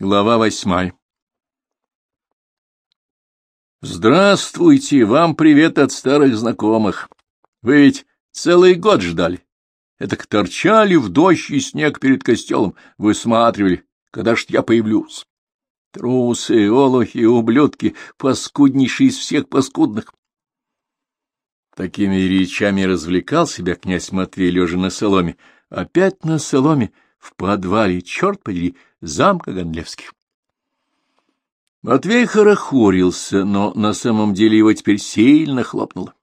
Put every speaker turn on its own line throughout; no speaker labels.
Глава восьмая Здравствуйте, вам привет от старых знакомых. Вы ведь целый год ждали. Это торчали в дождь и снег перед костелом, высматривали, когда ж я появлюсь. Трусы, олухи, ублюдки, паскуднейшие из всех паскудных. Такими речами развлекал себя князь Матвей, лежа на соломе. Опять на соломе, в подвале, черт подери, замка Гонлевских. Матвей хорохорился, но на самом деле его теперь сильно хлопнуло.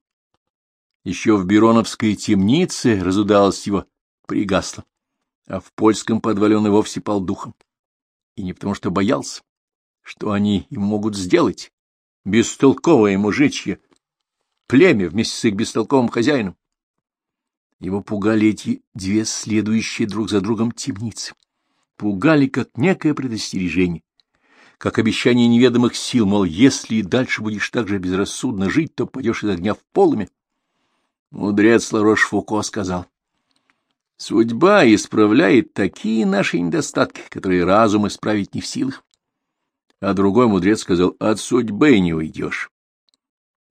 Еще в Бироновской темнице разудалось его, пригасло, а в польском подвале он и вовсе пал духом. И не потому что боялся, что они им могут сделать, бестолковое мужичье, племя вместе с их бестолковым хозяином. Его пугали эти две следующие друг за другом темницы пугали как некое предостережение, как обещание неведомых сил, мол, если и дальше будешь так же безрассудно жить, то пойдешь из огня в полыми. Мудрец Ларош-Фуко сказал, «Судьба исправляет такие наши недостатки, которые разум исправить не в силах». А другой мудрец сказал, «От судьбы не уйдешь».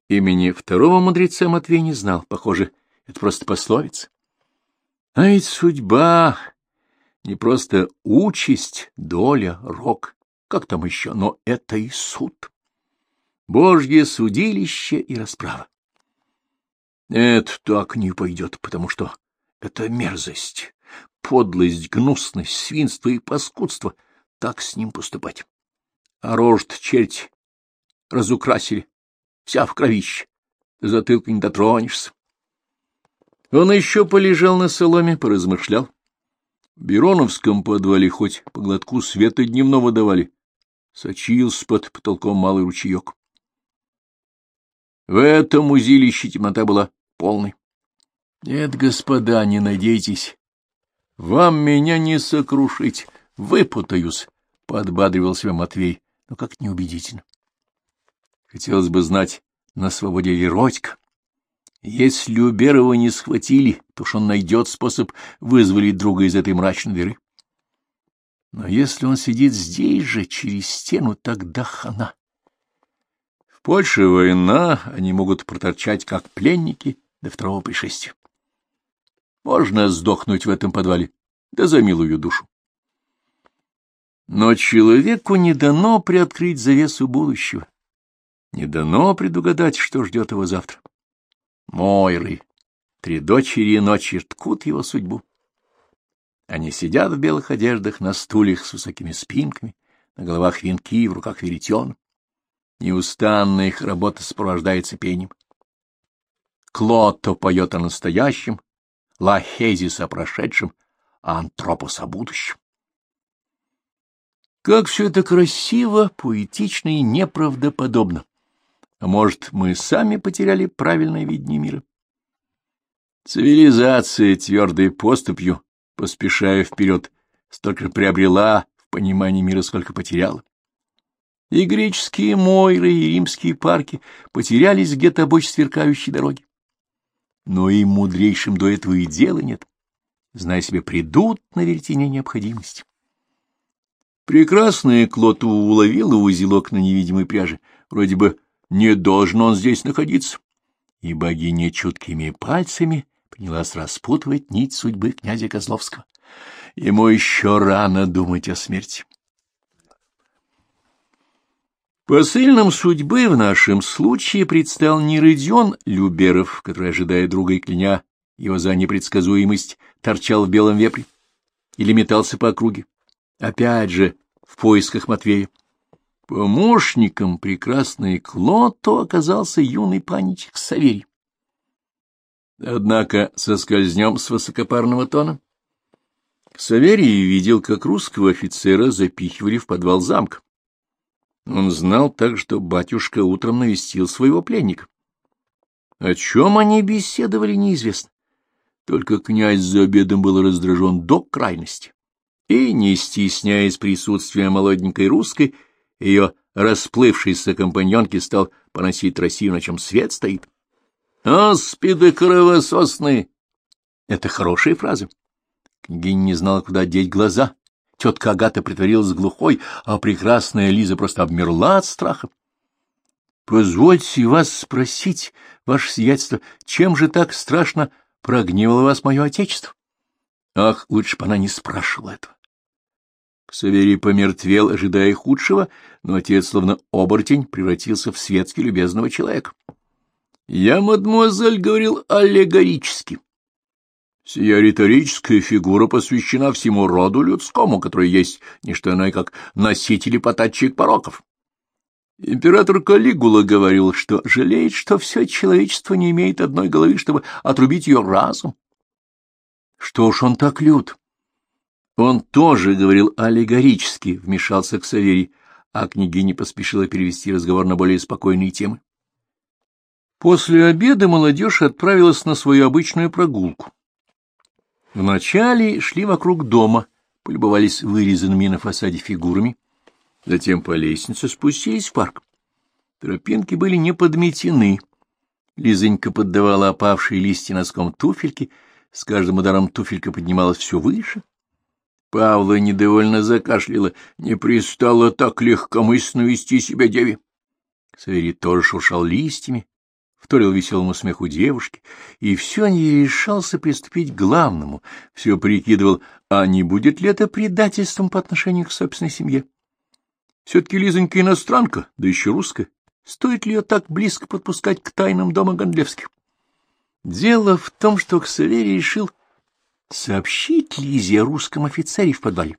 Имени второго мудреца Матвей не знал, похоже, это просто пословица. А ведь судьба не просто участь, доля, рок, как там еще, но это и суд. Божье судилище и расправа. Это так не пойдет, потому что это мерзость, подлость, гнусность, свинство и паскудство. Так с ним поступать. А рожд черти разукрасили, вся в кровище, до затылка не дотронешься. Он еще полежал на соломе, поразмышлял. В Бероновском подвале хоть по глотку света дневного давали. Сочился под потолком малый ручеек. В этом узилище темнота была полной. Нет, господа, не надейтесь. Вам меня не сокрушить, выпутаюсь, — подбадривал себя Матвей, но как неубедительно. Хотелось бы знать, на свободе ли Родька. Если Уберова не схватили, то уж он найдет способ вызволить друга из этой мрачной дыры. Но если он сидит здесь же, через стену, тогда хана. В Польше война, они могут проторчать как пленники до второго пришествия. Можно сдохнуть в этом подвале, да за милую душу. Но человеку не дано приоткрыть завесу будущего, не дано предугадать, что ждет его завтра. Мойры, три дочери ночи ткут его судьбу. Они сидят в белых одеждах на стульях с высокими спинками, на головах венки, в руках веретен. Неустанная их работа сопровождается пением. Клотто поет о настоящем, Лахезис о прошедшем, а Антропос о будущем. Как все это красиво, поэтично и неправдоподобно. А может, мы сами потеряли правильное видение мира? Цивилизация твердой поступью, поспешая вперед, столько приобрела в понимании мира, сколько потеряла. И греческие мойры, и римские парки потерялись где-то обочь сверкающей дороги. Но и мудрейшим до этого и дела нет. Зная себе, придут на веретене необходимости. Прекрасная Клоту уловила узелок на невидимой пряже, вроде бы не должен он здесь находиться. И богиня чуткими пальцами принялась распутывать нить судьбы князя Козловского. Ему еще рано думать о смерти. Посыльным судьбы в нашем случае предстал не Родион Люберов, который, ожидая друга и кляня его за непредсказуемость, торчал в белом вепре или метался по округе. Опять же, в поисках Матвея. Помощником прекрасной Клото оказался юный паничек Саверий. Однако соскользнем с высокопарного тона. Саверий видел, как русского офицера запихивали в подвал замка. Он знал так, что батюшка утром навестил своего пленника. О чем они беседовали, неизвестно. Только князь за обедом был раздражен до крайности. И, не стесняясь присутствия молоденькой русской, ее расплывшийся компаньонки стал поносить Россию, на чем свет стоит. «Аспиды кровососные!» Это хорошая фраза. Княгиня не знала, куда деть глаза, тетка Агата притворилась глухой, а прекрасная Лиза просто обмерла от страха. — Позвольте вас спросить, ваше сиятельство, чем же так страшно прогневало вас мое отечество? Ах, лучше бы она не спрашивала этого. Ксаверий помертвел, ожидая худшего, но отец, словно оборотень, превратился в светски любезного человека. — Я, мадемуазель, говорил аллегорически. Сия риторическая фигура посвящена всему роду людскому, который есть не что иное, как носитель и потатчик пороков. Император Калигула говорил, что жалеет, что все человечество не имеет одной головы, чтобы отрубить ее разум. Что ж он так лют? Он тоже говорил аллегорически, вмешался к Саверий, а княгиня поспешила перевести разговор на более спокойные темы. После обеда молодежь отправилась на свою обычную прогулку. Вначале шли вокруг дома, полюбовались вырезанными на фасаде фигурами, затем по лестнице спустились в парк. Тропинки были не подметены. Лизонька поддавала опавшие листья носком туфельки, с каждым ударом туфелька поднималась все выше. Павла недовольно закашляла, не пристало так легкомысленно вести себя деве. Саверий тоже шуршал листьями, вторил веселому смеху девушки, и все не решался приступить к главному, все прикидывал, а не будет ли это предательством по отношению к собственной семье. Все-таки Лизонька иностранка, да еще русская. Стоит ли ее так близко подпускать к тайнам дома Гондлевских? Дело в том, что Ксаверий решил сообщить Лизе о русском офицере в подвале.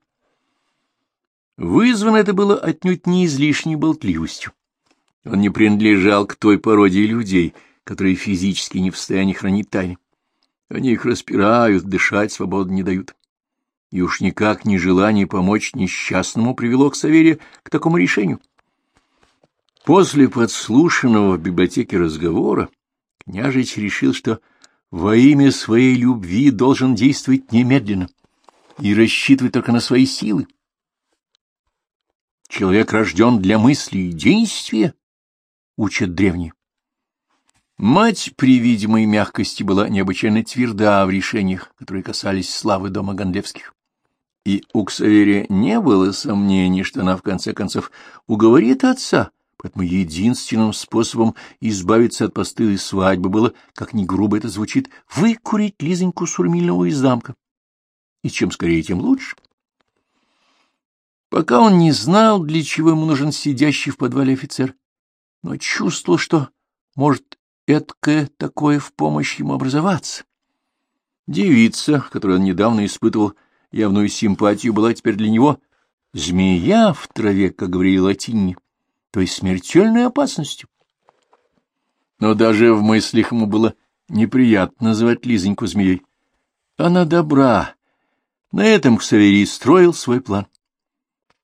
Вызвано это было отнюдь не излишней болтливостью. Он не принадлежал к той породе людей, которые физически не в состоянии хранить тайны. Они их распирают, дышать свободно не дают. И уж никак не желание помочь несчастному привело к Саверию к такому решению. После подслушанного в библиотеке разговора княжич решил, что во имя своей любви должен действовать немедленно и рассчитывать только на свои силы. Человек рожден для мысли и действия, учат древние. Мать при видимой мягкости была необычайно тверда в решениях, которые касались славы дома Гондлевских. И у Ксаверия не было сомнений, что она в конце концов уговорит отца, поэтому единственным способом избавиться от постылой свадьбы было, как ни грубо это звучит, выкурить Лизоньку Сурмильного из замка. И чем скорее, тем лучше. Пока он не знал, для чего ему нужен сидящий в подвале офицер, но чувствовал, что может эткое такое в помощь ему образоваться. Девица, которую он недавно испытывал явную симпатию, была теперь для него змея в траве, как говорили латине, то есть смертельной опасностью. Но даже в мыслях ему было неприятно называть Лизоньку змеей. Она добра. На этом Ксаверий строил свой план.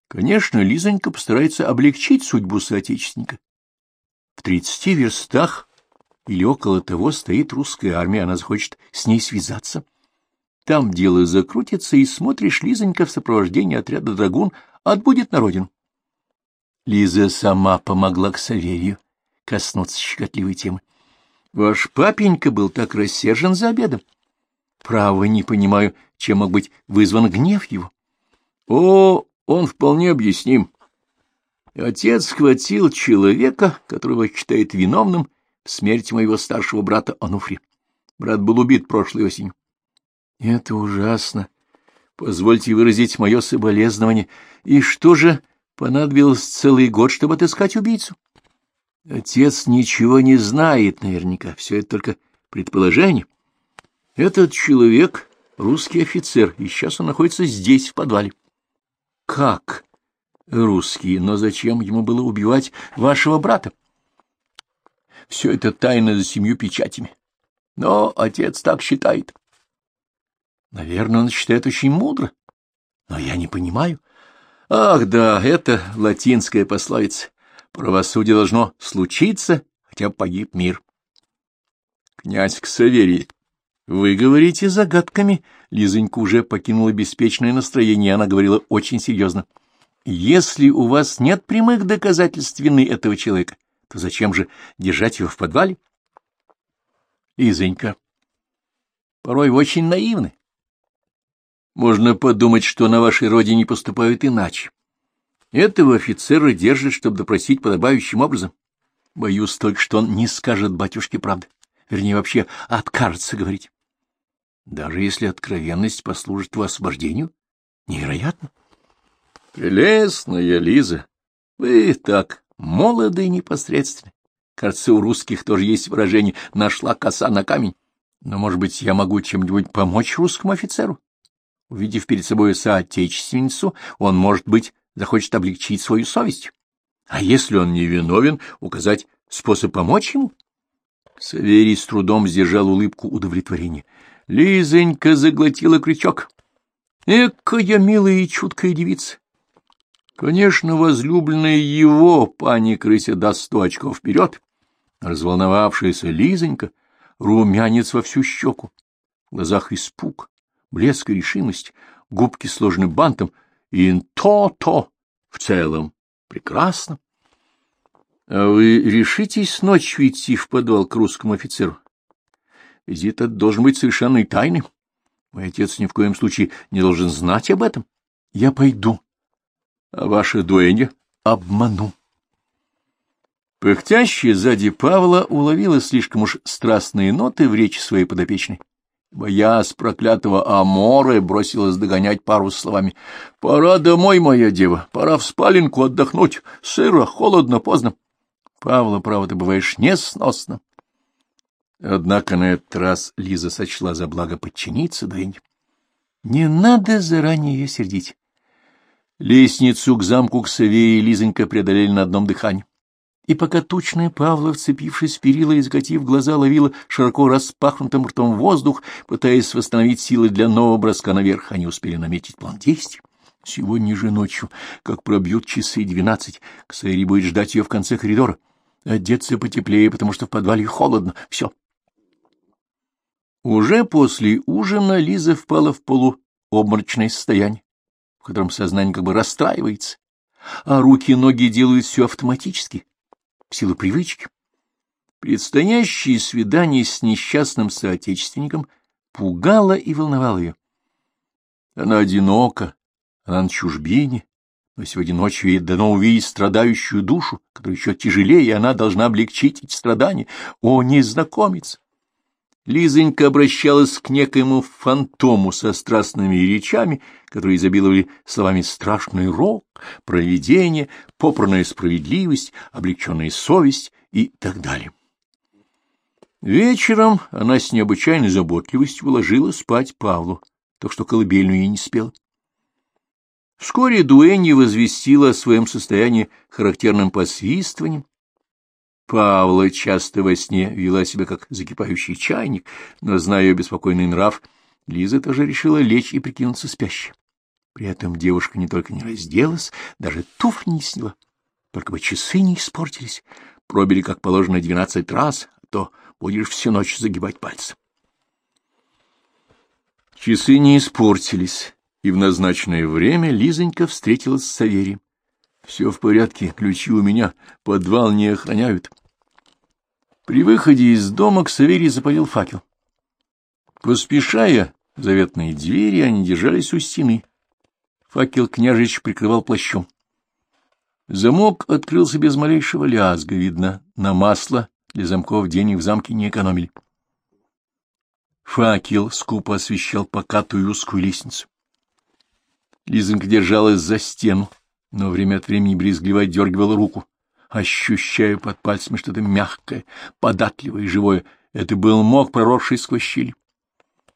Конечно, Лизонька постарается облегчить судьбу соотечественника. В тридцати верстах или около того стоит русская армия, она захочет с ней связаться. Там дело закрутится, и смотришь, Лизонька в сопровождении отряда драгун отбудет на родину. Лиза сама помогла к Саверию коснуться щекотливой темы. Ваш папенька был так рассержен за обедом. Право, не понимаю, чем мог быть вызван гнев его. О, он вполне объясним. Отец схватил человека, которого считает виновным в смерти моего старшего брата Ануфри. Брат был убит прошлой осенью. Это ужасно. Позвольте выразить мое соболезнование. И что же понадобилось целый год, чтобы отыскать убийцу? Отец ничего не знает наверняка, все это только предположение. Этот человек — русский офицер, и сейчас он находится здесь, в подвале. Как? Русский, но зачем ему было убивать вашего брата? Все это тайна за семью печатями. Но отец так считает. Наверное, он считает очень мудро. Но я не понимаю. Ах, да, это латинская пословица. Правосудие должно случиться, хотя погиб мир. Князь Ксаверий, вы говорите загадками. Лизонька уже покинула беспечное настроение, она говорила очень серьезно. Если у вас нет прямых доказательств вины этого человека, то зачем же держать его в подвале? Лизонька, порой вы очень наивны. Можно подумать, что на вашей родине поступают иначе. Этого офицера держат, чтобы допросить подобающим образом. Боюсь только, что он не скажет батюшке правды. Вернее, вообще откажется говорить. Даже если откровенность послужит его освобождению? Невероятно. Прелестная Лиза, вы так молоды и непосредственны. Кажется, у русских тоже есть выражение «нашла коса на камень». Но, может быть, я могу чем-нибудь помочь русскому офицеру? Увидев перед собой соотечественницу, он, может быть, захочет облегчить свою совесть. А если он невиновен, указать способ помочь ему? Саверий с трудом сдержал улыбку удовлетворения. Лизонька заглотила крючок. Экая милая и чуткая девица. Конечно, возлюбленная его, пани крыся, даст сто очков вперед. Разволновавшаяся Лизонька, румянец во всю щеку, в глазах испуг, блеск и решимость, губки сложены бантом, и то-то в целом прекрасно. А вы решитесь ночью идти в подвал к русскому офицеру? Визит этот должен быть совершенной тайной. Мой отец ни в коем случае не должен знать об этом. Я пойду. А ваша дуэнья обману. Пыхтящая сзади Павла уловила слишком уж страстные ноты в речи своей подопечной. Боясь проклятого Амора, бросилась догонять пару словами. — Пора домой, моя дева, пора в спаленку отдохнуть. Сыро, холодно, поздно. — Павла, право, ты бываешь несносно. Однако на этот раз Лиза сочла за благо подчиниться Дэнни. Не надо заранее ее сердить. Лестницу к замку к Савее Лизонька преодолели на одном дыхании. И пока тучная Павла, вцепившись в перила и закатив глаза, ловила широко распахнутым ртом воздух, пытаясь восстановить силы для нового броска наверх, они успели наметить план действий. Сегодня же ночью, как пробьют часы двенадцать, Ксаири будет ждать ее в конце коридора. Одеться потеплее, потому что в подвале холодно. Все, уже после ужина Лиза впала в полуобморочное состояние, в котором сознание как бы расстраивается, а руки и ноги делают все автоматически, в силу привычки. Предстоящее свидание с несчастным соотечественником пугало и волновало ее. Она одинока, она на чужбине, но сегодня ночью ей дано увидеть страдающую душу, которая еще тяжелее, и она должна облегчить эти страдания. О, незнакомец! Лизонька обращалась к некоему фантому со страстными речами, которые изобиловали словами «страшный рок», «провидение», «попранная справедливость», «облегченная совесть» и так далее. Вечером она с необычайной заботливостью уложила спать Павлу, так что колыбельную ей не спела. Вскоре Дуэнни возвестила о своем состоянии характерным посвистыванием, Павла часто во сне вела себя как закипающий чайник, но, зная ее беспокойный нрав, Лиза тоже решила лечь и прикинуться спящей. При этом девушка не только не разделась, даже туфли не сняла. Только бы часы не испортились, пробили, как положено, двенадцать раз, а то будешь всю ночь загибать пальцы. Часы не испортились, и в назначенное время Лизонька встретилась с Саверием. Все в порядке, ключи у меня, подвал не охраняют. При выходе из дома Ксаверий запалил факел. Поспешая заветные двери, они держались у стены. Факел княжич прикрывал плащом. Замок открылся без малейшего лязга, видно, на масло для замков денег в замке не экономили. Факел скупо освещал покатую узкую лестницу. Лизонька держалась за стену, но время от времени брезгливо дергивала руку. Ощущаю под пальцами что-то мягкое, податливое и живое. Это был мог, проросший сквозь щель.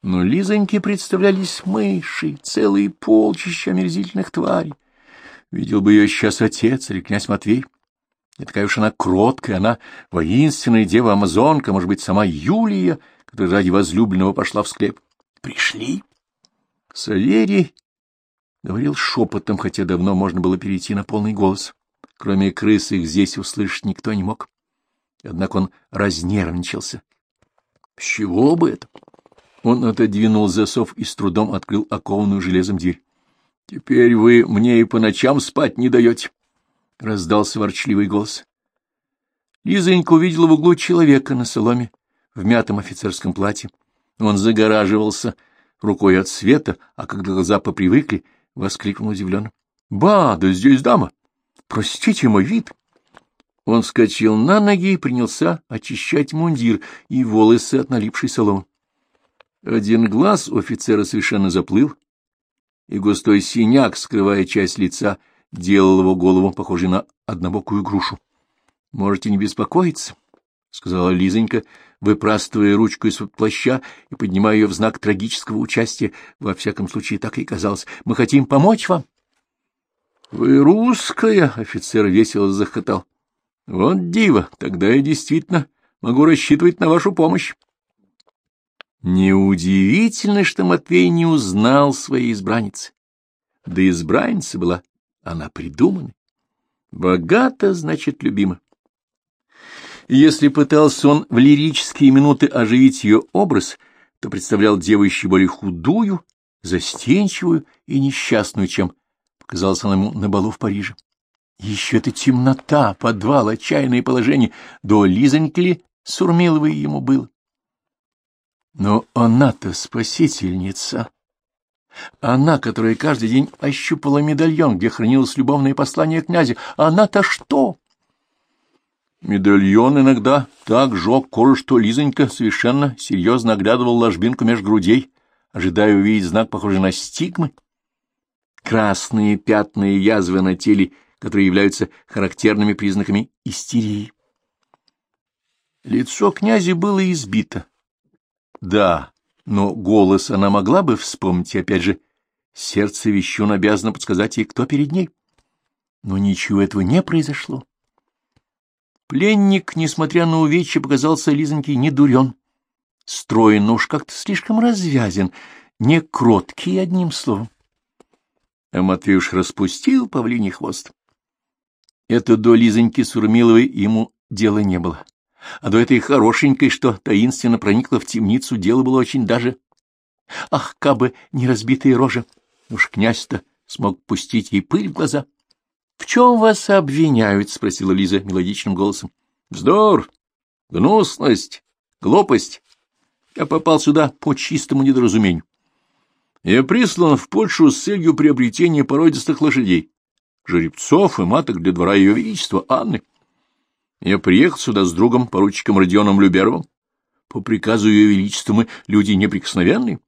Но Лизоньке представлялись мыши, целые полчища омерзительных тварей. Видел бы ее сейчас отец или князь Матвей. Не такая уж она кроткая, она воинственная дева-амазонка, может быть, сама Юлия, которая ради возлюбленного пошла в склеп. Пришли. Саверий Говорил шепотом, хотя давно можно было перейти на полный голос. Кроме крыс их здесь услышать никто не мог. Однако он разнервничался. С чего бы это? Он отодвинул засов и с трудом открыл окованную железом дверь. — Теперь вы мне и по ночам спать не даете, — раздался ворчливый голос. Лизонька увидела в углу человека на соломе в мятом офицерском платье. Он загораживался рукой от света, а когда глаза попривыкли, воскликнул удивленно. — Ба, да здесь дама! Простите мой вид! Он вскочил на ноги и принялся очищать мундир и волосы от налипшей соломы. Один глаз у офицера совершенно заплыл, и густой синяк, скрывая часть лица, делал его голову похожей на однобокую грушу. — Можете не беспокоиться, — сказала Лизонька, выпрастывая ручку из-под плаща и поднимая ее в знак трагического участия. Во всяком случае, так и казалось. — Мы хотим помочь вам. — Вы русская, — офицер весело захотал. — Вот диво, тогда я действительно могу рассчитывать на вашу помощь. Неудивительно, что Матвей не узнал своей избранницы. Да избранница была она придумана. Богата, значит, любима. Если пытался он в лирические минуты оживить ее образ, то представлял деву еще более худую, застенчивую и несчастную, чем показалось она ему на балу в Париже. Еще эта темнота, подвал, отчаянное положение, до Лизоньки ли Сурмиловой ему было. Но она-то спасительница. Она, которая каждый день ощупала медальон, где хранилось любовное послание князя, она-то что? Медальон иногда так жег кожу, что Лизонька совершенно серьезно оглядывал ложбинку меж грудей, ожидая увидеть знак, похожий на стигмы. Красные пятна и язвы на теле, которые являются характерными признаками истерии. Лицо князя было избито, да, но голос она могла бы вспомнить, и опять же, сердце вещун обязано подсказать ей, кто перед ней. Но ничего этого не произошло. Пленник, несмотря на увечья, показался Лизоньке не дурен. Строен, но уж как-то слишком развязен, не кроткий, одним словом. А Матвей уж распустил павлиний хвост. Это до Лизоньки Сурмиловой ему дела не было. А до этой хорошенькой, что таинственно проникла в темницу, дело было очень даже... Ах, кабы не разбитые рожи! Уж князь-то смог пустить ей пыль в глаза. — В чем вас обвиняют? — спросила Лиза мелодичным голосом. — Вздор, гнусность, глупость. Я попал сюда по чистому недоразумению. Я прислан в Польшу с целью приобретения породистых лошадей, жеребцов и маток для двора Ее Величества Анны. Я приехал сюда с другом, поручиком Родионом Люберовым. По приказу Ее Величества мы люди неприкосновенные.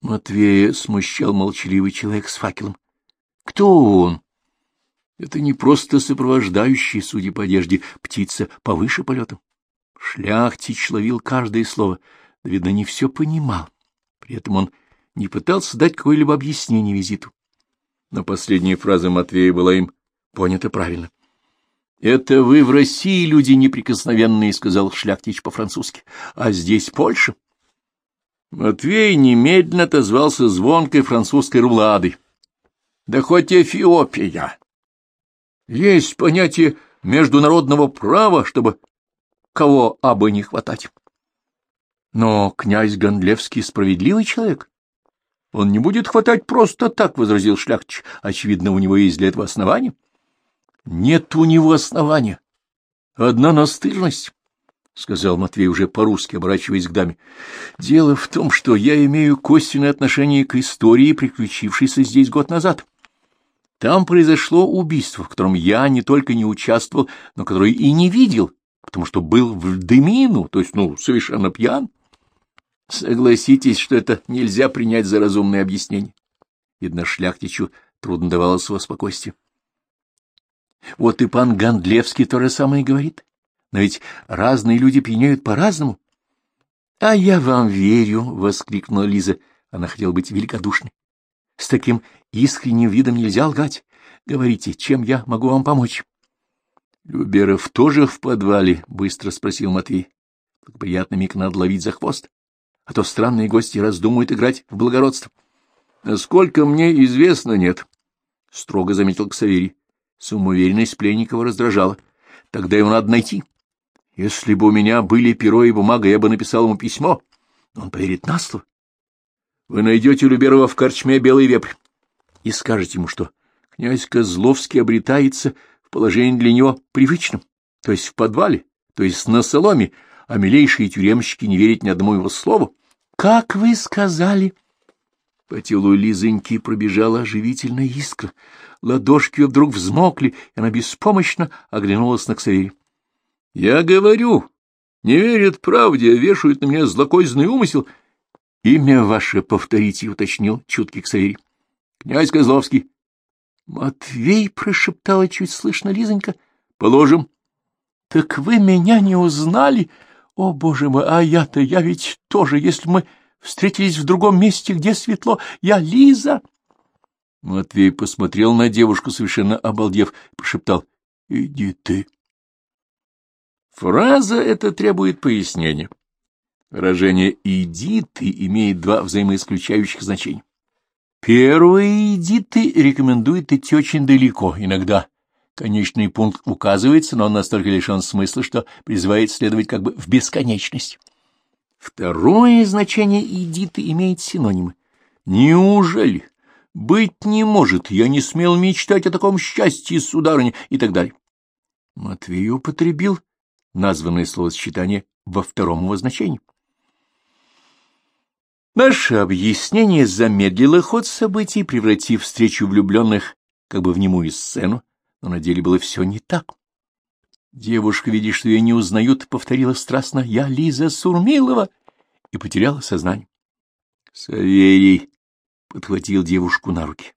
Матвея смущал молчаливый человек с факелом. Кто он? Это не просто сопровождающий, судя по одежде, птица повыше полетом. Шляхтич ловил каждое слово, да, видно, не все понимал. При этом он не пытался дать какое-либо объяснение визиту. Но последняя фраза Матвея была им понята правильно. — Это вы в России люди неприкосновенные, — сказал Шляхтич по-французски, — а здесь Польша. Матвей немедленно отозвался звонкой французской руладой. — Да хоть Эфиопия! Есть понятие международного права, чтобы кого абы не хватать. Но князь Гондлевский справедливый человек. Он не будет хватать просто так, — возразил Шляхтич. Очевидно, у него есть для этого основания. Нет у него основания. Одна настырность, — сказал Матвей уже по-русски, оборачиваясь к даме. — Дело в том, что я имею косвенное отношение к истории, приключившейся здесь год назад. Там произошло убийство, в котором я не только не участвовал, но которое и не видел, потому что был в дымину, то есть, ну, совершенно пьян. Согласитесь, что это нельзя принять за разумное объяснение. Видно, шляхтичу трудно давалось его спокойствие. Вот и пан Гандлевский то же самое говорит. Но ведь разные люди пьянеют по-разному. — А я вам верю! — воскликнула Лиза. Она хотела быть великодушной. — С таким искренним видом нельзя лгать. Говорите, чем я могу вам помочь? — Люберов тоже в подвале? — быстро спросил Матвей. Приятно миг надо ловить за хвост, а то странные гости раздумают играть в благородство. — Насколько мне известно, нет, — строго заметил Ксаверий. Самоуверенность Пленникова раздражала. Тогда его надо найти. Если бы у меня были перо и бумага, я бы написал ему письмо. Он поверит на слово. Вы найдете Люберова в корчме «Белый вепрь» и скажете ему, что князь Козловский обретается в положении для него привычном, то есть в подвале, то есть на соломе, а милейшие тюремщики не верят ни одному его слову. как вы сказали? По телу Лизоньки пробежала оживительная искра. Ладошки ее вдруг взмокли, и она беспомощно оглянулась на Ксавери. — Я говорю, не верят правде, а вешают на меня злокозненный умысел. — Имя ваше повторите, — уточнил чуткий Ксавери. — Князь Козловский. — Матвей, — прошептала чуть слышно Лизонька. — Положим. — Так вы меня не узнали? О, боже мой, а я-то, я ведь тоже, если мы встретились в другом месте, где светло, я Лиза. Матвей посмотрел на девушку, совершенно обалдев, прошептал. — Иди ты. Фраза эта требует пояснения. Выражение «иди ты» имеет два взаимоисключающих значения. Первое «иди ты» рекомендует идти очень далеко, иногда конечный пункт указывается, но он настолько лишен смысла, что призывает следовать как бы в бесконечность. Второе значение «иди ты» имеет синонимы. Неужели? Быть не может, я не смел мечтать о таком счастье, сударыня, и так далее. Матвей употребил названное словосочетание во втором его значении. Наше объяснение замедлило ход событий, превратив встречу влюбленных как бы в немую сцену, но на деле было все не так. Девушка, видя, что ее не узнают, повторила страстно «Я Лиза Сурмилова» и потеряла сознание. Саверий подхватил девушку на руки.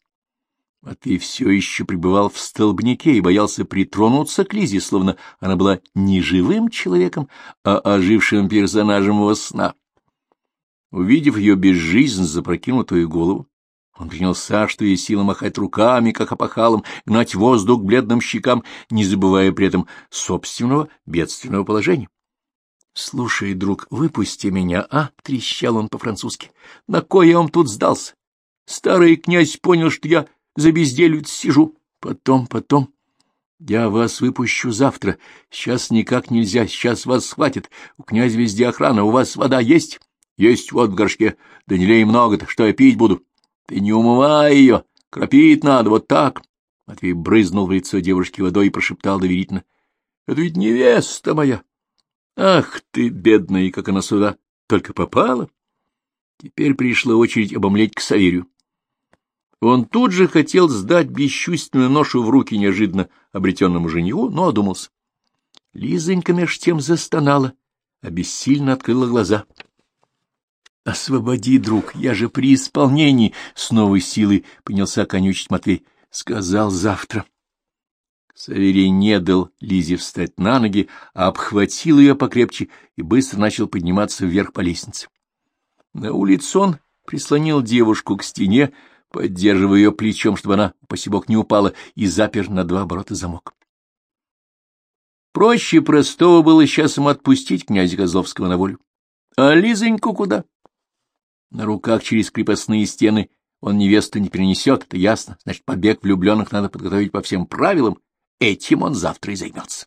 Матвей все еще пребывал в столбнике и боялся притронуться к Лизе, словно она была не живым человеком, а ожившим персонажем его сна. Увидев ее безжизненно запрокинутую голову, он принялся, что есть сила махать руками, как опахалом, гнать воздух бледным щекам, не забывая при этом собственного бедственного положения. — Слушай, друг, выпусти меня, а? — трещал он по-французски. — На кой я вам тут сдался? Старый князь понял, что я за безделью сижу. Потом, потом. Я вас выпущу завтра. Сейчас никак нельзя, сейчас вас схватят. У князя везде охрана. У вас вода есть? Есть вот в горшке. Да не лей много-то, что я пить буду? Ты не умывай ее. Кропить надо, вот так. Матвей брызнул в лицо девушки водой и прошептал доверительно. — Это ведь невеста моя. Ах ты, бедная, как она сюда только попала. Теперь пришла очередь обомлеть к Саверию. Он тут же хотел сдать бесчувственную ношу в руки неожиданно обретенному жениху, но одумался. Лизонька меж тем застонала, а бессильно открыла глаза. — Освободи, друг, я же при исполнении! — с новой силой принялся конючить Матвей. — Сказал завтра. Саверий не дал Лизе встать на ноги, а обхватил ее покрепче и быстро начал подниматься вверх по лестнице. На улице он прислонил девушку к стене, поддерживая ее плечом, чтобы она, посебок, не упала, и запер на два оборота замок. Проще простого было сейчас ему отпустить князя Козловского на волю. А Лизоньку куда? На руках через крепостные стены он невесту не перенесет, это ясно. Значит, побег влюбленных надо подготовить по всем правилам. Этим он завтра и займется.